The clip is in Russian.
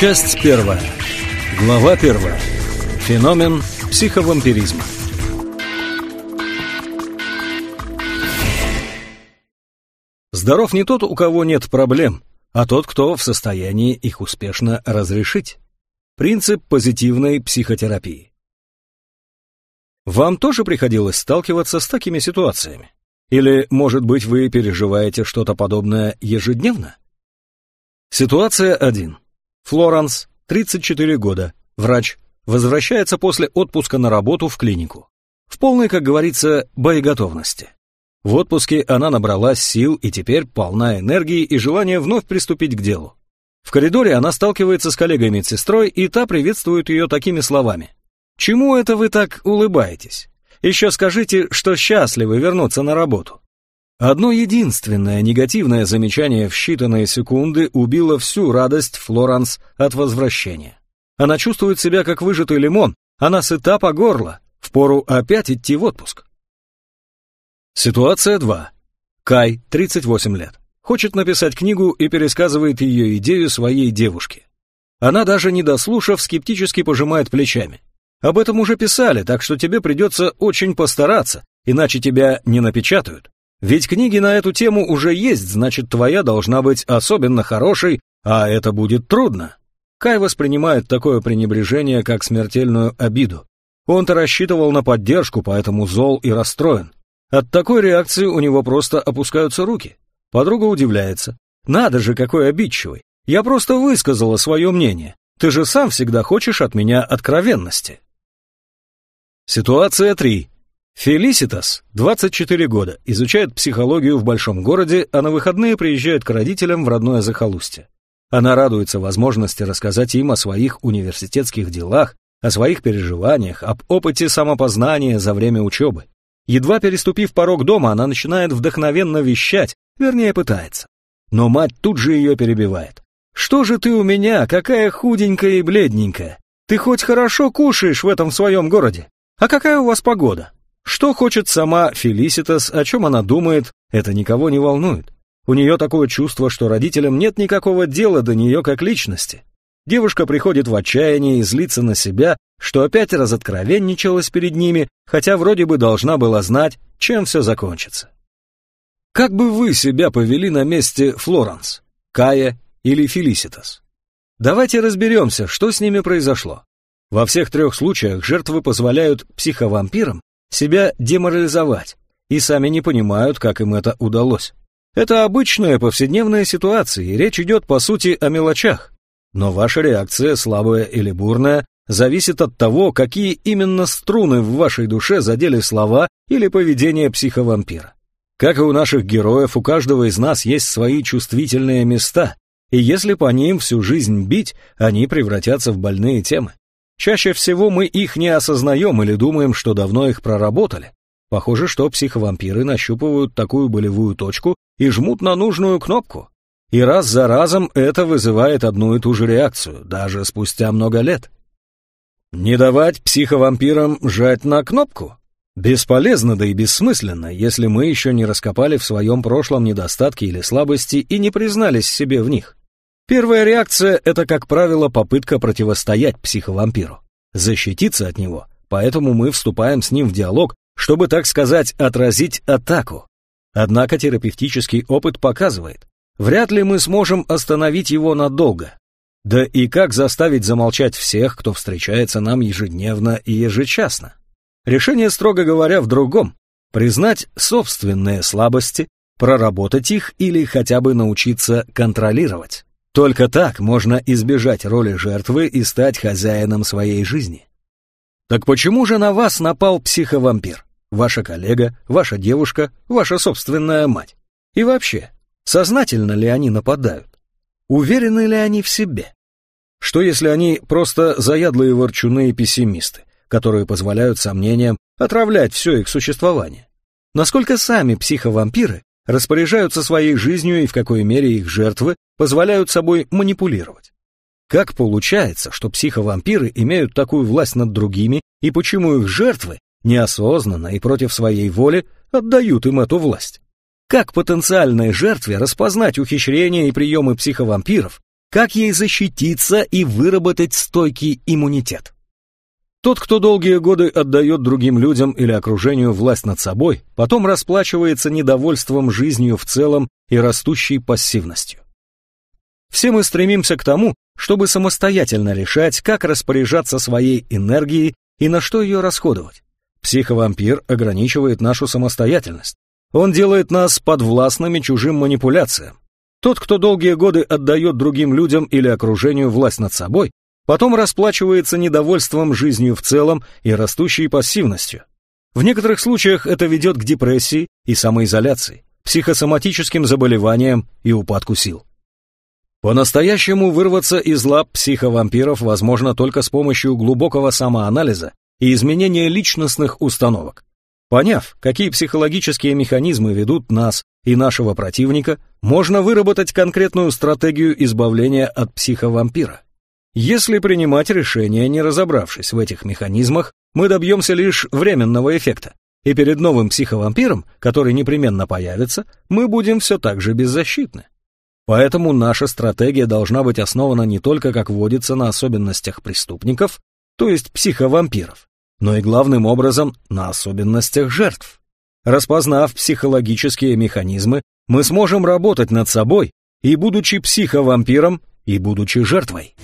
Часть первая. Глава первая. Феномен психовампиризма. Здоров не тот, у кого нет проблем, а тот, кто в состоянии их успешно разрешить. Принцип позитивной психотерапии. Вам тоже приходилось сталкиваться с такими ситуациями? Или, может быть, вы переживаете что-то подобное ежедневно? Ситуация 1. Флоранс, 34 года, врач, возвращается после отпуска на работу в клинику. В полной, как говорится, боеготовности. В отпуске она набралась сил и теперь полна энергии и желания вновь приступить к делу. В коридоре она сталкивается с коллегой-медсестрой, и та приветствует ее такими словами. «Чему это вы так улыбаетесь? Еще скажите, что счастливы вернуться на работу». Одно единственное негативное замечание в считанные секунды убило всю радость Флоранс от возвращения. Она чувствует себя как выжатый лимон, она сыта по горло, впору опять идти в отпуск. Ситуация 2. Кай, 38 лет. Хочет написать книгу и пересказывает ее идею своей девушке. Она даже не дослушав, скептически пожимает плечами. Об этом уже писали, так что тебе придется очень постараться, иначе тебя не напечатают. Ведь книги на эту тему уже есть, значит, твоя должна быть особенно хорошей, а это будет трудно. Кай воспринимает такое пренебрежение как смертельную обиду. Он-то рассчитывал на поддержку, поэтому зол и расстроен. От такой реакции у него просто опускаются руки. Подруга удивляется. «Надо же, какой обидчивый! Я просто высказала свое мнение. Ты же сам всегда хочешь от меня откровенности». Ситуация 3. Фелиситас, 24 года, изучает психологию в большом городе, а на выходные приезжает к родителям в родное захолустье. Она радуется возможности рассказать им о своих университетских делах, о своих переживаниях, об опыте самопознания за время учебы. Едва переступив порог дома, она начинает вдохновенно вещать, вернее пытается. Но мать тут же ее перебивает. «Что же ты у меня, какая худенькая и бледненькая? Ты хоть хорошо кушаешь в этом своем городе? А какая у вас погода? Что хочет сама Фелиситас, о чем она думает, это никого не волнует. У нее такое чувство, что родителям нет никакого дела до нее как личности. Девушка приходит в отчаяние и злится на себя, что опять разоткровенничалась перед ними, хотя вроде бы должна была знать, чем все закончится. Как бы вы себя повели на месте Флоранс, Кая или Фелиситас? Давайте разберемся, что с ними произошло. Во всех трех случаях жертвы позволяют психовампирам себя деморализовать и сами не понимают, как им это удалось. Это обычная повседневная ситуация, и речь идет, по сути, о мелочах. Но ваша реакция, слабая или бурная, зависит от того, какие именно струны в вашей душе задели слова или поведение психовампира. Как и у наших героев, у каждого из нас есть свои чувствительные места, и если по ним всю жизнь бить, они превратятся в больные темы. Чаще всего мы их не осознаем или думаем, что давно их проработали. Похоже, что психовампиры нащупывают такую болевую точку и жмут на нужную кнопку. И раз за разом это вызывает одну и ту же реакцию, даже спустя много лет. Не давать психовампирам жать на кнопку? Бесполезно, да и бессмысленно, если мы еще не раскопали в своем прошлом недостатки или слабости и не признались себе в них. Первая реакция – это, как правило, попытка противостоять психовампиру, защититься от него, поэтому мы вступаем с ним в диалог, чтобы, так сказать, отразить атаку. Однако терапевтический опыт показывает, вряд ли мы сможем остановить его надолго. Да и как заставить замолчать всех, кто встречается нам ежедневно и ежечасно? Решение, строго говоря, в другом – признать собственные слабости, проработать их или хотя бы научиться контролировать. Только так можно избежать роли жертвы и стать хозяином своей жизни. Так почему же на вас напал психовампир? Ваша коллега, ваша девушка, ваша собственная мать? И вообще, сознательно ли они нападают? Уверены ли они в себе? Что если они просто заядлые ворчуны и пессимисты, которые позволяют сомнениям отравлять все их существование? Насколько сами психовампиры распоряжаются своей жизнью и в какой мере их жертвы позволяют собой манипулировать. Как получается, что психовампиры имеют такую власть над другими, и почему их жертвы неосознанно и против своей воли отдают им эту власть? Как потенциальной жертве распознать ухищрения и приемы психовампиров, как ей защититься и выработать стойкий иммунитет. Тот, кто долгие годы отдает другим людям или окружению власть над собой, потом расплачивается недовольством жизнью в целом и растущей пассивностью. Все мы стремимся к тому, чтобы самостоятельно решать, как распоряжаться своей энергией и на что ее расходовать. Психовампир ограничивает нашу самостоятельность. Он делает нас подвластными чужим манипуляциям. Тот, кто долгие годы отдает другим людям или окружению власть над собой, потом расплачивается недовольством жизнью в целом и растущей пассивностью. В некоторых случаях это ведет к депрессии и самоизоляции, психосоматическим заболеваниям и упадку сил. По-настоящему вырваться из лап психовампиров возможно только с помощью глубокого самоанализа и изменения личностных установок. Поняв, какие психологические механизмы ведут нас и нашего противника, можно выработать конкретную стратегию избавления от психовампира. Если принимать решение, не разобравшись в этих механизмах, мы добьемся лишь временного эффекта, и перед новым психовампиром, который непременно появится, мы будем все так же беззащитны. Поэтому наша стратегия должна быть основана не только, как водится, на особенностях преступников, то есть психовампиров, но и главным образом на особенностях жертв. Распознав психологические механизмы, мы сможем работать над собой и будучи психовампиром, и будучи жертвой.